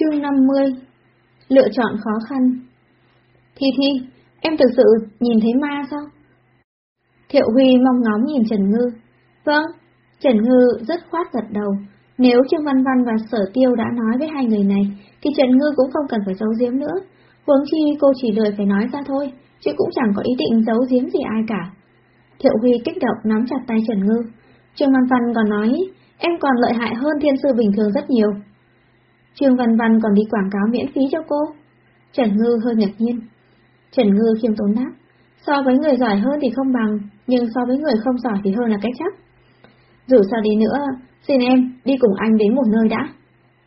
Chương 50 Lựa chọn khó khăn Thi Thi, em thực sự nhìn thấy ma sao? Thiệu Huy mong ngóng nhìn Trần Ngư. Vâng, Trần Ngư rất khoát gật đầu. Nếu Trương Văn Văn và Sở Tiêu đã nói với hai người này, thì Trần Ngư cũng không cần phải giấu giếm nữa. Huống chi cô chỉ lười phải nói ra thôi, chứ cũng chẳng có ý định giấu giếm gì ai cả. Thiệu Huy kích động nắm chặt tay Trần Ngư. Trương Văn Văn còn nói, em còn lợi hại hơn thiên sư bình thường rất nhiều. Trương Văn Văn còn đi quảng cáo miễn phí cho cô. Trần Ngư hơi ngạc nhiên. Trần Ngư khiêm tốn đáp, so với người giỏi hơn thì không bằng, nhưng so với người không giỏi thì hơn là cách chắc. Dù sao đi nữa, xin em đi cùng anh đến một nơi đã.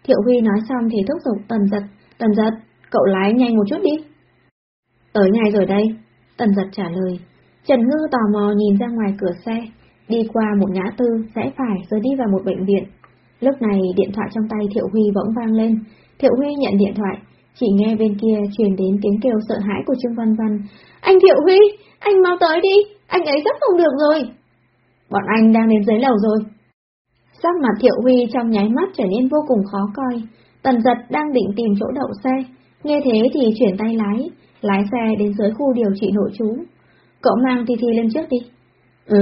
Thiệu Huy nói xong thì thúc giục Tần Giật, Tần Giật, cậu lái nhanh một chút đi. Tới ngay rồi đây, Tần Giật trả lời. Trần Ngư tò mò nhìn ra ngoài cửa xe, đi qua một ngã tư, rẽ phải rồi đi vào một bệnh viện. Lúc này điện thoại trong tay Thiệu Huy bỗng vang lên, Thiệu Huy nhận điện thoại, chỉ nghe bên kia truyền đến tiếng kêu sợ hãi của Trương Văn Văn. Anh Thiệu Huy, anh mau tới đi, anh ấy sắp không được rồi. Bọn anh đang đến dưới lầu rồi. Sắc mặt Thiệu Huy trong nháy mắt trở nên vô cùng khó coi. Tần giật đang định tìm chỗ đậu xe, nghe thế thì chuyển tay lái, lái xe đến dưới khu điều trị nội trú. Cậu mang Thi Thi lên trước đi. Ừ.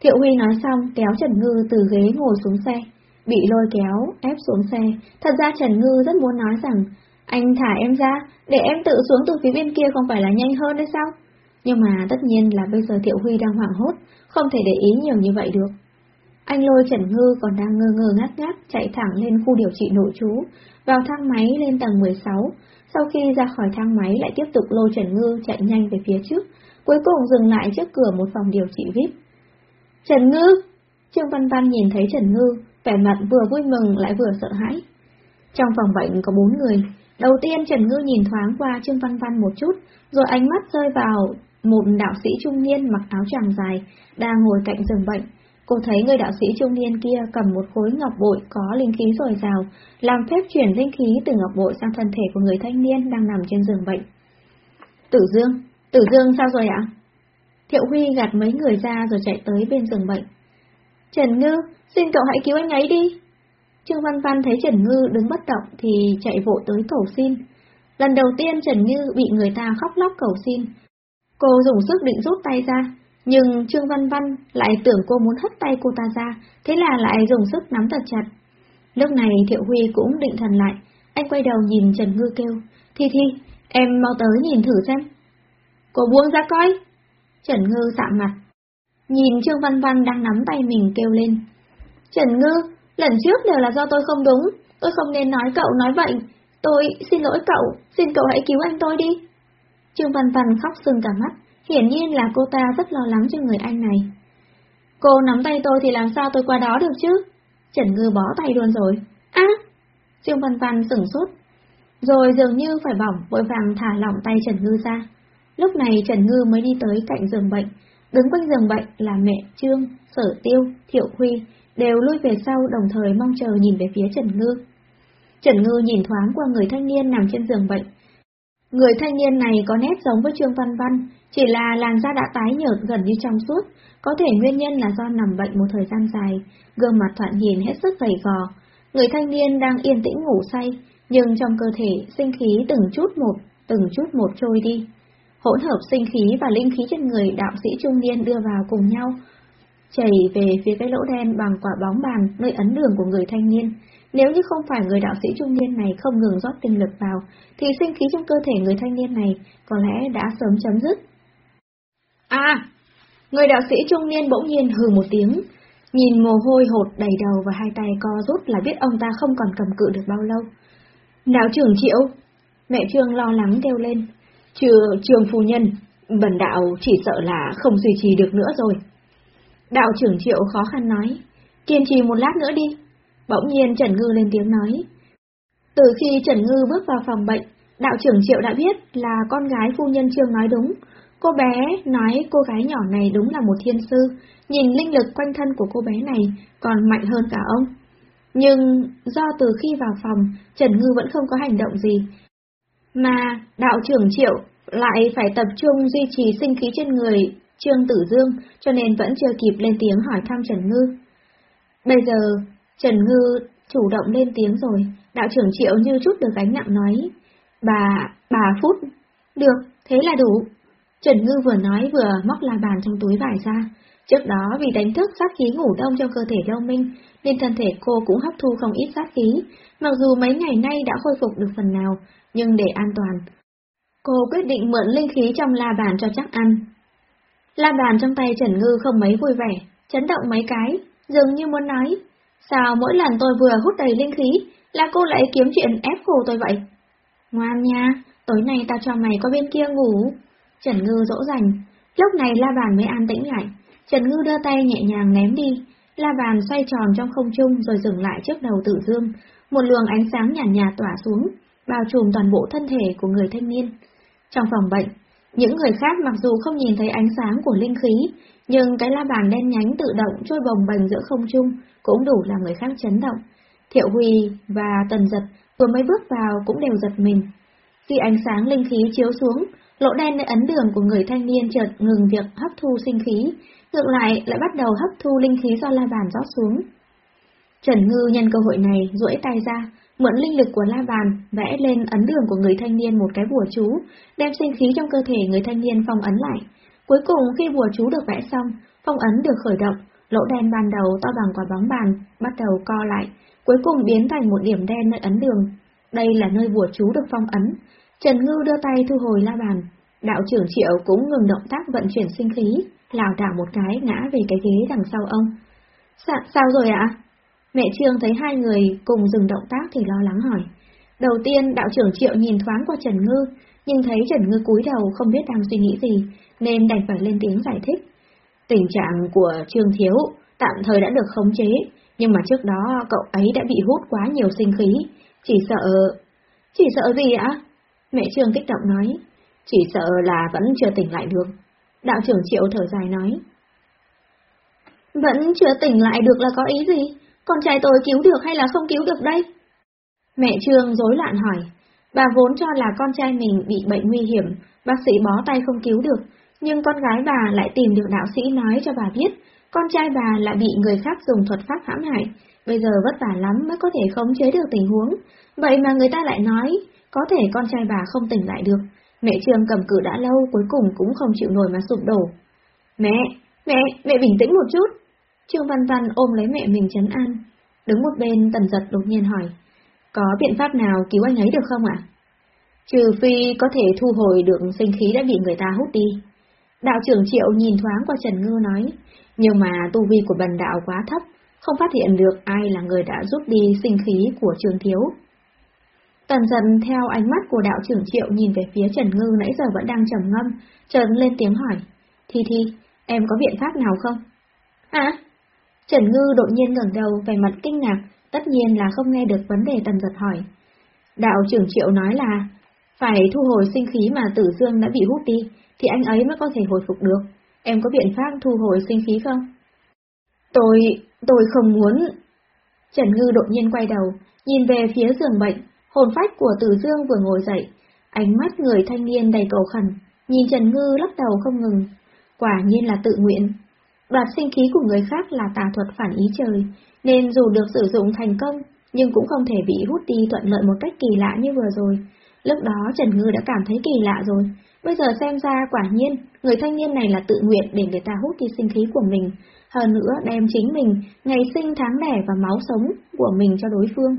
Thiệu Huy nói xong kéo Trần Ngư từ ghế ngồi xuống xe, bị lôi kéo, ép xuống xe. Thật ra Trần Ngư rất muốn nói rằng, anh thả em ra, để em tự xuống từ phía bên kia không phải là nhanh hơn đấy sao? Nhưng mà tất nhiên là bây giờ Thiệu Huy đang hoảng hốt, không thể để ý nhiều như vậy được. Anh lôi Trần Ngư còn đang ngơ ngơ ngác ngác chạy thẳng lên khu điều trị nội trú, vào thang máy lên tầng 16. Sau khi ra khỏi thang máy lại tiếp tục lôi Trần Ngư chạy nhanh về phía trước, cuối cùng dừng lại trước cửa một phòng điều trị VIP. Trần Ngư! Trương Văn Văn nhìn thấy Trần Ngư, vẻ mặt vừa vui mừng lại vừa sợ hãi. Trong phòng bệnh có bốn người, đầu tiên Trần Ngư nhìn thoáng qua Trương Văn Văn một chút, rồi ánh mắt rơi vào một đạo sĩ trung niên mặc áo tràng dài, đang ngồi cạnh giường bệnh. Cô thấy người đạo sĩ trung niên kia cầm một khối ngọc bội có linh khí dồi dào, làm phép chuyển linh khí từ ngọc bội sang thân thể của người thanh niên đang nằm trên giường bệnh. Tử Dương, Tử Dương sao rồi ạ? Thiệu Huy gạt mấy người ra rồi chạy tới bên giường bệnh. Trần Ngư, xin cậu hãy cứu anh ấy đi. Trương Văn Văn thấy Trần Ngư đứng bất động thì chạy vội tới cầu xin. Lần đầu tiên Trần Ngư bị người ta khóc lóc cầu xin. Cô dùng sức định rút tay ra, nhưng Trương Văn Văn lại tưởng cô muốn hất tay cô ta ra, thế là lại dùng sức nắm thật chặt. Lúc này Thiệu Huy cũng định thần lại, anh quay đầu nhìn Trần Ngư kêu, Thi Thi, em mau tới nhìn thử xem. Cô buông ra coi. Trần Ngư sạm mặt. Nhìn Trương Văn Văn đang nắm tay mình kêu lên. Trần Ngư, lần trước đều là do tôi không đúng, tôi không nên nói cậu nói vậy. Tôi xin lỗi cậu, xin cậu hãy cứu anh tôi đi. Trương Văn Văn khóc sưng cả mắt, hiển nhiên là cô ta rất lo lắng cho người anh này. Cô nắm tay tôi thì làm sao tôi qua đó được chứ? Trần Ngư bó tay luôn rồi. Á! Trương Văn Văn sửng sốt. Rồi dường như phải bỏng, vội vàng thả lỏng tay Trần Ngư ra. Lúc này Trần Ngư mới đi tới cạnh giường bệnh. Đứng quanh giường bệnh là mẹ Trương, Sở Tiêu, Thiệu Huy, đều lui về sau đồng thời mong chờ nhìn về phía Trần Ngư. Trần Ngư nhìn thoáng qua người thanh niên nằm trên giường bệnh. Người thanh niên này có nét giống với Trương Văn Văn, chỉ là làn da đã tái nhợt gần như trong suốt, có thể nguyên nhân là do nằm bệnh một thời gian dài, gương mặt thoạt nhìn hết sức gầy gò. Người thanh niên đang yên tĩnh ngủ say, nhưng trong cơ thể sinh khí từng chút một, từng chút một trôi đi. Hỗn hợp sinh khí và linh khí trên người đạo sĩ trung niên đưa vào cùng nhau, chảy về phía cái lỗ đen bằng quả bóng bàn nơi ấn đường của người thanh niên. Nếu như không phải người đạo sĩ trung niên này không ngừng rót tinh lực vào, thì sinh khí trong cơ thể người thanh niên này có lẽ đã sớm chấm dứt. À! Người đạo sĩ trung niên bỗng nhiên hừ một tiếng, nhìn mồ hôi hột đầy đầu và hai tay co rút là biết ông ta không còn cầm cự được bao lâu. Đạo trưởng triệu! Mẹ Trương lo lắng kêu lên. Chưa, trường phu nhân, bần đạo chỉ sợ là không duy trì được nữa rồi. Đạo trưởng triệu khó khăn nói, kiên trì một lát nữa đi. Bỗng nhiên Trần Ngư lên tiếng nói. Từ khi Trần Ngư bước vào phòng bệnh, đạo trưởng triệu đã biết là con gái phu nhân Trương nói đúng. Cô bé nói cô gái nhỏ này đúng là một thiên sư, nhìn linh lực quanh thân của cô bé này còn mạnh hơn cả ông. Nhưng do từ khi vào phòng, Trần Ngư vẫn không có hành động gì, mà đạo trưởng triệu lại phải tập trung duy trì sinh khí trên người Trương Tử Dương, cho nên vẫn chưa kịp lên tiếng hỏi thăm Trần Ngư. Bây giờ, Trần Ngư chủ động lên tiếng rồi, Đạo trưởng Triệu như chút được gánh nặng nói, bà, bà phút, được, thế là đủ. Trần Ngư vừa nói vừa móc la bàn trong túi vải ra. Trước đó vì đánh thức sát khí ngủ đông trong cơ thể Đông Minh, nên thân thể cô cũng hấp thu không ít sát khí, mặc dù mấy ngày nay đã khôi phục được phần nào, nhưng để an toàn. Cô quyết định mượn linh khí trong la bàn cho chắc ăn. La bàn trong tay Trần Ngư không mấy vui vẻ, chấn động mấy cái, dường như muốn nói, sao mỗi lần tôi vừa hút đầy linh khí, là cô lại kiếm chuyện ép cô tôi vậy? Ngoan nha, tối nay tao cho mày qua bên kia ngủ. Trần Ngư dỗ dành, lúc này la bàn mới an tĩnh lại. Trần Ngư đưa tay nhẹ nhàng ném đi, la bàn xoay tròn trong không trung rồi dừng lại trước đầu tử dương, một luồng ánh sáng nhàn nhạt, nhạt tỏa xuống, bao trùm toàn bộ thân thể của người thanh niên. Trong phòng bệnh, những người khác mặc dù không nhìn thấy ánh sáng của linh khí, nhưng cái la bàn đen nhánh tự động trôi bồng bềnh giữa không trung cũng đủ làm người khác chấn động. Thiệu Huy và Tần Giật vừa mới bước vào cũng đều giật mình. Khi ánh sáng linh khí chiếu xuống, lỗ đen nơi ấn đường của người thanh niên chợt ngừng việc hấp thu sinh khí, ngược lại lại bắt đầu hấp thu linh khí do la bàn rót xuống. Trần Ngư nhân cơ hội này duỗi tay ra, mượn linh lực của la bàn, vẽ lên ấn đường của người thanh niên một cái bùa chú, đem sinh khí trong cơ thể người thanh niên phong ấn lại. Cuối cùng khi bùa chú được vẽ xong, phong ấn được khởi động, lỗ đen ban đầu to bằng quả bóng bàn, bắt đầu co lại, cuối cùng biến thành một điểm đen nơi ấn đường. Đây là nơi bùa chú được phong ấn. Trần Ngư đưa tay thu hồi la bàn. Đạo trưởng Triệu cũng ngừng động tác vận chuyển sinh khí, lảo đảo một cái ngã về cái ghế đằng sau ông. Sa sao rồi ạ? Mẹ Trương thấy hai người cùng dừng động tác thì lo lắng hỏi. Đầu tiên đạo trưởng Triệu nhìn thoáng qua Trần Ngư, nhưng thấy Trần Ngư cúi đầu không biết đang suy nghĩ gì, nên đành phải lên tiếng giải thích. Tình trạng của Trương Thiếu tạm thời đã được khống chế, nhưng mà trước đó cậu ấy đã bị hút quá nhiều sinh khí, chỉ sợ... Chỉ sợ gì ạ? Mẹ Trương kích động nói, chỉ sợ là vẫn chưa tỉnh lại được. Đạo trưởng Triệu thở dài nói. Vẫn chưa tỉnh lại được là có ý gì? Con trai tôi cứu được hay là không cứu được đây? Mẹ Trương rối loạn hỏi. Bà vốn cho là con trai mình bị bệnh nguy hiểm, bác sĩ bó tay không cứu được, nhưng con gái bà lại tìm được đạo sĩ nói cho bà biết, con trai bà lại bị người khác dùng thuật pháp hãm hại, bây giờ vất vả lắm mới có thể khống chế được tình huống. Vậy mà người ta lại nói, có thể con trai bà không tỉnh lại được. Mẹ Trương cầm cự đã lâu cuối cùng cũng không chịu nổi mà sụp đổ. Mẹ, mẹ, mẹ bình tĩnh một chút. Trương Văn Văn ôm lấy mẹ mình chấn an. Đứng một bên tần giật đột nhiên hỏi, có biện pháp nào cứu anh ấy được không ạ? Trừ phi có thể thu hồi được sinh khí đã bị người ta hút đi. Đạo trưởng Triệu nhìn thoáng qua Trần Ngư nói, nhưng mà tu vi của bần đạo quá thấp, không phát hiện được ai là người đã rút đi sinh khí của trường thiếu. Tần dần theo ánh mắt của đạo trưởng Triệu nhìn về phía Trần Ngư nãy giờ vẫn đang trầm ngâm, trần lên tiếng hỏi, Thi Thi, em có biện pháp nào không? À? Trần Ngư đột nhiên ngẩng đầu về mặt kinh ngạc, tất nhiên là không nghe được vấn đề Tần giật hỏi. Đạo trưởng Triệu nói là, phải thu hồi sinh khí mà tử dương đã bị hút đi, thì anh ấy mới có thể hồi phục được. Em có biện pháp thu hồi sinh khí không? Tôi, tôi không muốn. Trần Ngư đột nhiên quay đầu, nhìn về phía giường bệnh, hồn phách của Tử Dương vừa ngồi dậy, ánh mắt người thanh niên đầy cầu khẩn, nhìn Trần Ngư lắc đầu không ngừng. Quả nhiên là tự nguyện. Đoạt sinh khí của người khác là tà thuật phản ý trời, nên dù được sử dụng thành công, nhưng cũng không thể bị hút đi thuận lợi một cách kỳ lạ như vừa rồi. Lúc đó Trần Ngư đã cảm thấy kỳ lạ rồi, bây giờ xem ra quả nhiên, người thanh niên này là tự nguyện để người ta hút đi sinh khí của mình, hơn nữa đem chính mình, ngày sinh tháng đẻ và máu sống của mình cho đối phương.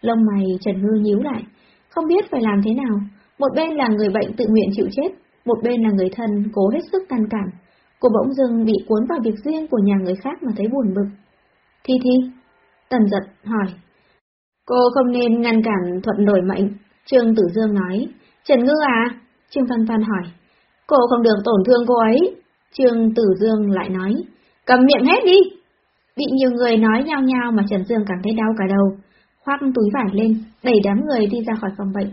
Lông mày Trần Ngư nhíu lại, không biết phải làm thế nào, một bên là người bệnh tự nguyện chịu chết, một bên là người thân cố hết sức can cản. Cô bỗng dưng bị cuốn vào việc riêng của nhà người khác mà thấy buồn bực. Thi Thi, Tần giật hỏi. Cô không nên ngăn cản thuận đổi mệnh, Trương Tử Dương nói. Trần Ngư à? Trương Văn Văn hỏi. Cô không được tổn thương cô ấy. Trương Tử Dương lại nói. Cầm miệng hết đi! Bị nhiều người nói nhau nhau mà Trần Dương cảm thấy đau cả đầu. Khoác túi vải lên, đẩy đám người đi ra khỏi phòng bệnh.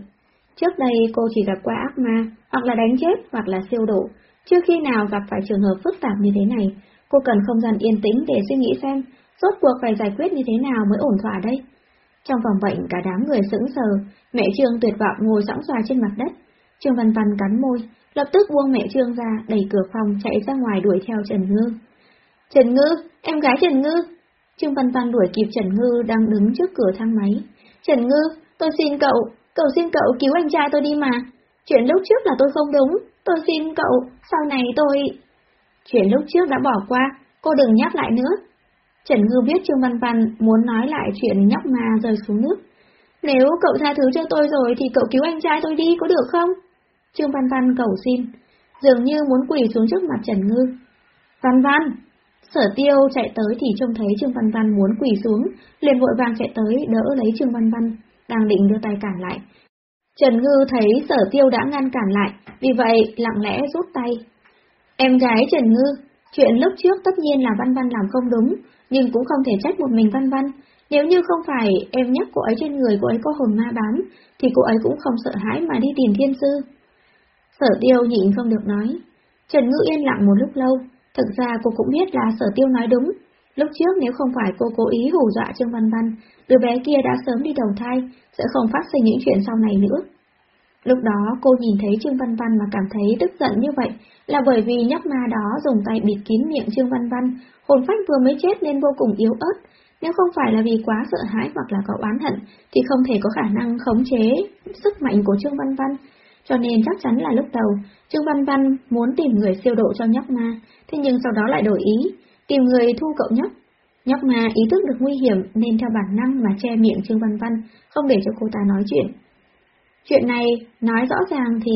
Trước đây cô chỉ gặp qua ác ma, hoặc là đánh chết, hoặc là siêu độ. Chưa khi nào gặp phải trường hợp phức tạp như thế này, cô cần không gian yên tĩnh để suy nghĩ xem, rốt cuộc phải giải quyết như thế nào mới ổn thỏa đây. Trong phòng bệnh cả đám người sững sờ, mẹ Trương tuyệt vọng ngồi sóng xoa trên mặt đất. Trương Văn Văn cắn môi, lập tức buông mẹ Trương ra, đẩy cửa phòng chạy ra ngoài đuổi theo Trần Ngư. Trần Ngư, em gái Trần Ngư! Trương Văn Văn đuổi kịp Trần Ngư đang đứng trước cửa thang máy. Trần Ngư, tôi xin cậu, cậu xin cậu cứu anh trai tôi đi mà. Chuyện lúc trước là tôi không đúng, tôi xin cậu, sau này tôi... Chuyện lúc trước đã bỏ qua, cô đừng nhắc lại nữa. Trần Ngư biết Trương Văn Văn muốn nói lại chuyện nhóc ma rơi xuống nước. Nếu cậu tha thứ cho tôi rồi thì cậu cứu anh trai tôi đi có được không? Trương Văn Văn cầu xin, dường như muốn quỳ xuống trước mặt Trần Ngư. Văn Văn! Sở tiêu chạy tới thì trông thấy Trương Văn Văn muốn quỳ xuống, liền vội vàng chạy tới đỡ lấy Trương Văn Văn, đang định đưa tay cản lại. Trần Ngư thấy sở tiêu đã ngăn cản lại, vì vậy lặng lẽ rút tay. Em gái Trần Ngư, chuyện lúc trước tất nhiên là Văn Văn làm không đúng, nhưng cũng không thể trách một mình Văn Văn. Nếu như không phải em nhắc cô ấy trên người cô ấy có hồn ma bám, thì cô ấy cũng không sợ hãi mà đi tìm thiên sư. Sở tiêu nhịn không được nói. Trần Ngư yên lặng một lúc lâu, thực ra cô cũng biết là sở tiêu nói đúng. Lúc trước nếu không phải cô cố ý hù dọa Trương Văn Văn, đứa bé kia đã sớm đi đầu thai, sẽ không phát sinh những chuyện sau này nữa. Lúc đó cô nhìn thấy Trương Văn Văn mà cảm thấy tức giận như vậy là bởi vì nhóc ma đó dùng tay bịt kín miệng Trương Văn Văn, hồn phách vừa mới chết nên vô cùng yếu ớt. Nếu không phải là vì quá sợ hãi hoặc là có oán hận thì không thể có khả năng khống chế sức mạnh của Trương Văn Văn. Cho nên chắc chắn là lúc đầu, Trương Văn Văn muốn tìm người siêu độ cho nhóc ma, thế nhưng sau đó lại đổi ý, tìm người thu cậu nhóc. Nhóc ma ý thức được nguy hiểm nên theo bản năng mà che miệng Trương Văn Văn, không để cho cô ta nói chuyện. Chuyện này, nói rõ ràng thì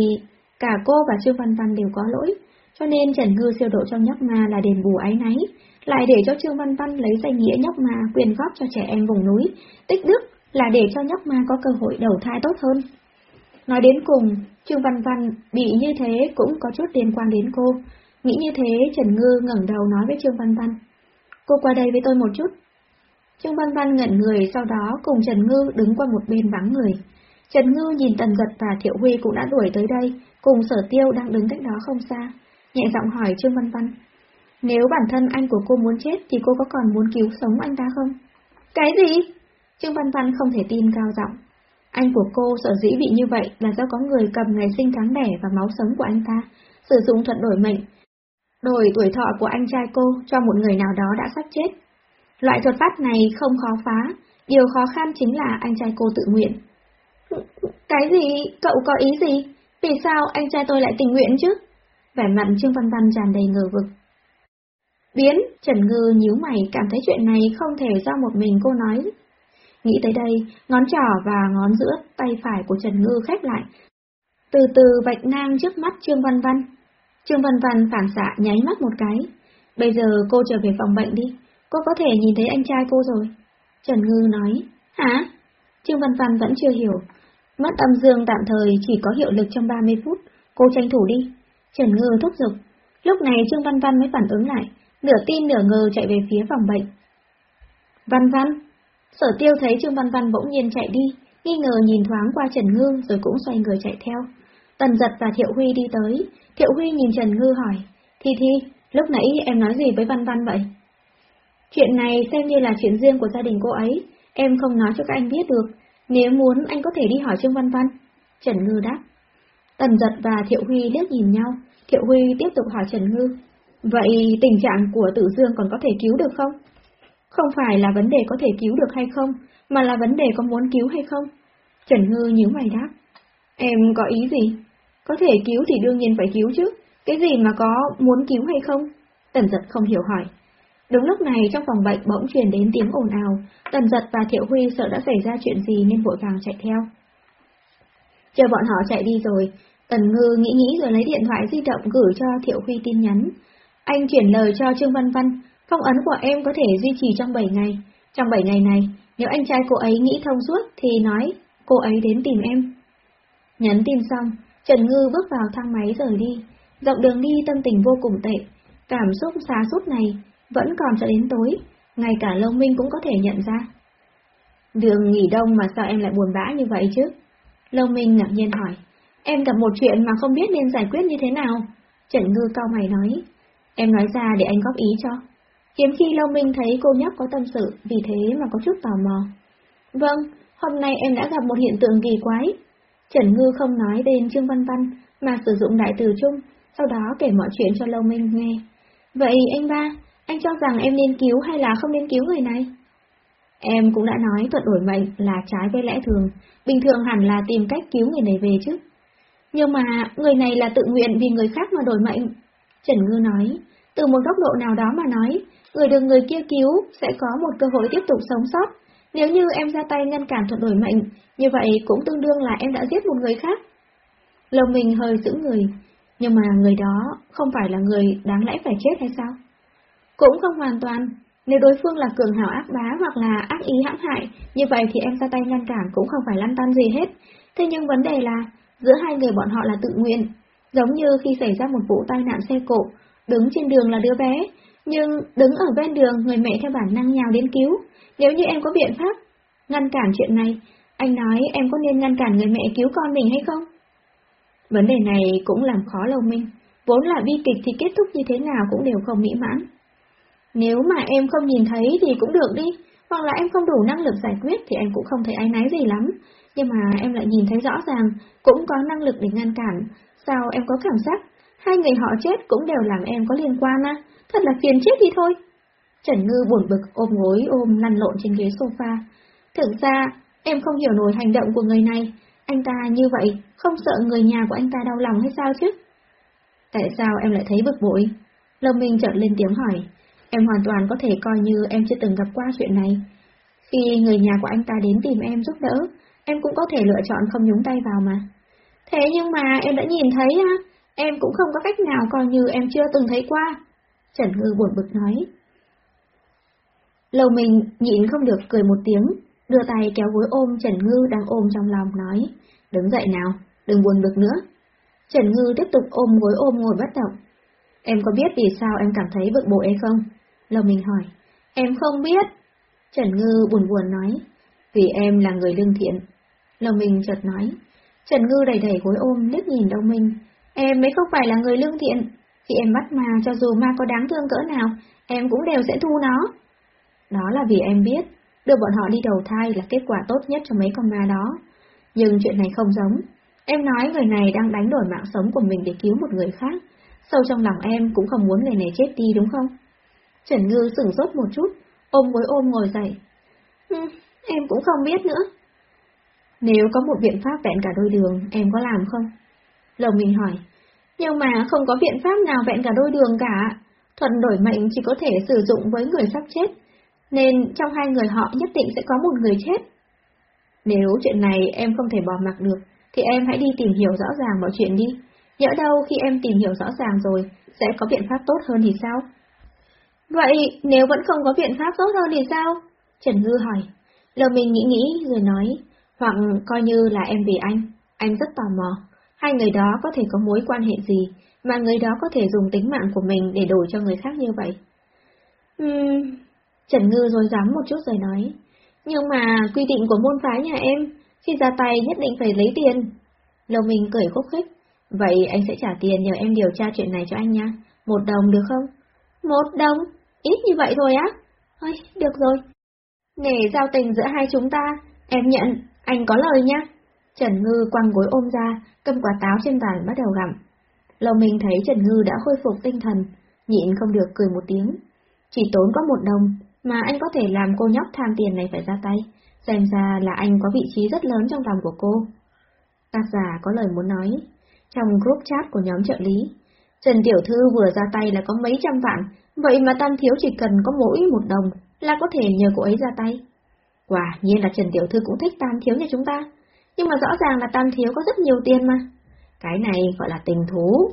cả cô và Trương Văn Văn đều có lỗi, cho nên Trần Ngư siêu độ cho nhóc ma là đền bù ái náy, lại để cho Trương Văn Văn lấy danh nghĩa nhóc ma quyền góp cho trẻ em vùng núi, tích đức là để cho nhóc ma có cơ hội đầu thai tốt hơn. Nói đến cùng, Trương Văn Văn bị như thế cũng có chút liên quan đến cô. Nghĩ như thế, Trần Ngư ngẩng đầu nói với Trương Văn Văn. Cô qua đây với tôi một chút. Trương Văn Văn ngẩn người sau đó cùng Trần Ngư đứng qua một bên vắng người. Trần Ngư nhìn Tần Giật và Thiệu Huy cũng đã đuổi tới đây, cùng sở tiêu đang đứng cách đó không xa. Nhẹ giọng hỏi Trương Văn Văn. Nếu bản thân anh của cô muốn chết thì cô có còn muốn cứu sống anh ta không? Cái gì? Trương Văn Văn không thể tin cao giọng. Anh của cô sợ dĩ bị như vậy là do có người cầm ngày sinh tháng đẻ và máu sống của anh ta, sử dụng thuật đổi mệnh, đổi tuổi thọ của anh trai cô cho một người nào đó đã sắp chết. Loại thuật pháp này không khó phá, điều khó khăn chính là anh trai cô tự nguyện. Cái gì? Cậu có ý gì? Vì sao anh trai tôi lại tình nguyện chứ? Vẻ mặt Trương Văn Văn tràn đầy ngờ vực. Biến, Trần Ngư nhíu mày cảm thấy chuyện này không thể do một mình cô nói. Nghĩ tới đây, ngón trỏ và ngón giữa tay phải của Trần Ngư khép lại. Từ từ vạch ngang trước mắt Trương Văn Văn. Trương Văn Văn phản xạ nháy mắt một cái. Bây giờ cô trở về phòng bệnh đi, cô có thể nhìn thấy anh trai cô rồi. Trần Ngư nói, hả? Trương Văn Văn vẫn chưa hiểu. Mất âm dương tạm thời chỉ có hiệu lực trong 30 phút, cô tranh thủ đi. Trần Ngư thúc giục. Lúc này Trương Văn Văn mới phản ứng lại, nửa tin nửa ngờ chạy về phía phòng bệnh. Văn Văn! Sở tiêu thấy Trương Văn Văn bỗng nhiên chạy đi, nghi ngờ nhìn thoáng qua Trần Ngư rồi cũng xoay người chạy theo. Tần giật và Thiệu Huy đi tới, Thiệu Huy nhìn Trần Ngư hỏi, Thi Thi, lúc nãy em nói gì với Văn Văn vậy? Chuyện này xem như là chuyện riêng của gia đình cô ấy, em không nói cho các anh biết được, nếu muốn anh có thể đi hỏi Trương Văn Văn. Trần Ngư đáp. Tần giật và Thiệu Huy liếc nhìn nhau, Thiệu Huy tiếp tục hỏi Trần Ngư. Vậy tình trạng của Tử Dương còn có thể cứu được không? Không phải là vấn đề có thể cứu được hay không, mà là vấn đề có muốn cứu hay không? Trần Ngư nhíu mày đáp. Em có ý gì? Có thể cứu thì đương nhiên phải cứu chứ, cái gì mà có muốn cứu hay không? Tần giật không hiểu hỏi. Đúng lúc này trong phòng bệnh bỗng truyền đến tiếng ồn ào, Tần giật và Thiệu Huy sợ đã xảy ra chuyện gì nên vội vàng chạy theo. Chờ bọn họ chạy đi rồi, Tần Ngư nghĩ nghĩ rồi lấy điện thoại di động gửi cho Thiệu Huy tin nhắn. Anh chuyển lời cho Trương Văn Văn, phong ấn của em có thể duy trì trong 7 ngày. Trong 7 ngày này, nếu anh trai cô ấy nghĩ thông suốt thì nói cô ấy đến tìm em. Nhắn tin xong, Trần Ngư bước vào thang máy rời đi. Dọc đường đi tâm tình vô cùng tệ. Cảm xúc xa sút này vẫn còn cho đến tối, ngay cả Lâu Minh cũng có thể nhận ra. Đường nghỉ đông mà sao em lại buồn bã như vậy chứ? Lâu Minh ngạc nhiên hỏi. Em gặp một chuyện mà không biết nên giải quyết như thế nào. Trần Ngư cao mày nói. Em nói ra để anh góp ý cho. Hiếm khi Lâu Minh thấy cô nhóc có tâm sự, vì thế mà có chút tò mò. Vâng, hôm nay em đã gặp một hiện tượng kỳ quái. Trần Ngư không nói tên Trương Văn Văn, mà sử dụng đại từ chung, sau đó kể mọi chuyện cho Lâu Minh nghe. Vậy anh ba, anh cho rằng em nên cứu hay là không nên cứu người này? Em cũng đã nói thuật đổi mệnh là trái với lẽ thường, bình thường hẳn là tìm cách cứu người này về chứ. Nhưng mà người này là tự nguyện vì người khác mà đổi mệnh. Trần Ngư nói, từ một góc độ nào đó mà nói, người được người kia cứu sẽ có một cơ hội tiếp tục sống sót. Nếu như em ra tay ngăn cản thuận đổi mệnh, như vậy cũng tương đương là em đã giết một người khác. Lòng mình hơi giữ người, nhưng mà người đó không phải là người đáng lẽ phải chết hay sao? Cũng không hoàn toàn, nếu đối phương là cường hào ác bá hoặc là ác ý hãm hại, như vậy thì em ra tay ngăn cản cũng không phải lăn tan gì hết. Thế nhưng vấn đề là, giữa hai người bọn họ là tự nguyện. Giống như khi xảy ra một vụ tai nạn xe cộ, đứng trên đường là đứa bé, nhưng đứng ở ven đường người mẹ theo bản năng nhào đến cứu. Nếu như em có biện pháp ngăn cản chuyện này, anh nói em có nên ngăn cản người mẹ cứu con mình hay không? Vấn đề này cũng làm khó Lâu Minh, vốn là bi kịch thì kết thúc như thế nào cũng đều không mỹ mãn. Nếu mà em không nhìn thấy thì cũng được đi, hoặc là em không đủ năng lực giải quyết thì em cũng không thấy áy náy gì lắm, nhưng mà em lại nhìn thấy rõ ràng, cũng có năng lực để ngăn cản, sao em có cảm giác hai người họ chết cũng đều làm em có liên quan á, thật là phiền chết đi thôi. Trần Ngư buồn bực ôm gối ôm lăn lộn trên ghế sofa. Thực ra, em không hiểu nổi hành động của người này, anh ta như vậy, không sợ người nhà của anh ta đau lòng hay sao chứ? Tại sao em lại thấy bực bội? Lâm Minh chợt lên tiếng hỏi, Em hoàn toàn có thể coi như em chưa từng gặp qua chuyện này. Khi người nhà của anh ta đến tìm em giúp đỡ, em cũng có thể lựa chọn không nhúng tay vào mà. Thế nhưng mà em đã nhìn thấy á, em cũng không có cách nào coi như em chưa từng thấy qua. Trần Ngư buồn bực nói. Lầu mình nhịn không được cười một tiếng, đưa tay kéo gối ôm Trần Ngư đang ôm trong lòng nói, đứng dậy nào, đừng buồn bực nữa. Trần Ngư tiếp tục ôm gối ôm ngồi bất động. Em có biết vì sao em cảm thấy bực bội hay không? Lầu mình hỏi. Em không biết. Trần Ngư buồn buồn nói. Vì em là người lương thiện. Lầu mình chợt nói. Trần Ngư đầy đầy gối ôm liếc nhìn Đông Minh. Em mới không phải là người lương thiện. Khi em bắt ma cho dù ma có đáng thương cỡ nào, em cũng đều sẽ thu nó. Đó là vì em biết, đưa bọn họ đi đầu thai là kết quả tốt nhất cho mấy con ma đó. Nhưng chuyện này không giống. Em nói người này đang đánh đổi mạng sống của mình để cứu một người khác. Sâu trong lòng em cũng không muốn người này chết đi đúng không? Trần Ngư sửng sốt một chút, ôm với ôm ngồi dậy. Ừ, em cũng không biết nữa. Nếu có một biện pháp vẹn cả đôi đường, em có làm không? Lồng mình hỏi. Nhưng mà không có biện pháp nào vẹn cả đôi đường cả. Thuận đổi mệnh chỉ có thể sử dụng với người sắp chết, nên trong hai người họ nhất định sẽ có một người chết. Nếu chuyện này em không thể bỏ mặc được, thì em hãy đi tìm hiểu rõ ràng mọi chuyện đi. Nhỡ đâu khi em tìm hiểu rõ ràng rồi, sẽ có biện pháp tốt hơn thì sao? Vậy nếu vẫn không có biện pháp tốt hơn thì sao? Trần Ngư hỏi. Lờ mình nghĩ nghĩ rồi nói, hoặc coi như là em vì anh, anh rất tò mò. Hai người đó có thể có mối quan hệ gì, mà người đó có thể dùng tính mạng của mình để đổi cho người khác như vậy? Uhm... Trần Ngư rồi dám một chút rồi nói, nhưng mà quy định của môn phái nhà em, khi ra tay nhất định phải lấy tiền. Lầu mình cười khúc khích, vậy anh sẽ trả tiền nhờ em điều tra chuyện này cho anh nha, một đồng được không? Một đồng? Ít như vậy thôi á? Ôi, được rồi. Để giao tình giữa hai chúng ta, em nhận, anh có lời nhá. Trần Ngư quăng gối ôm ra, cầm quả táo trên bàn bắt đầu gặm. Lâu mình thấy Trần Ngư đã khôi phục tinh thần, nhịn không được cười một tiếng. Chỉ tốn có một đồng, mà anh có thể làm cô nhóc tham tiền này phải ra tay, xem ra là anh có vị trí rất lớn trong lòng của cô. Tác giả có lời muốn nói. Trong group chat của nhóm trợ lý, Trần Tiểu Thư vừa ra tay là có mấy trăm vạn, vậy mà Tam Thiếu chỉ cần có mỗi một đồng là có thể nhờ cô ấy ra tay. Quả nhiên là Trần Tiểu Thư cũng thích Tam Thiếu nhà chúng ta, nhưng mà rõ ràng là Tam Thiếu có rất nhiều tiền mà. Cái này gọi là tình thú.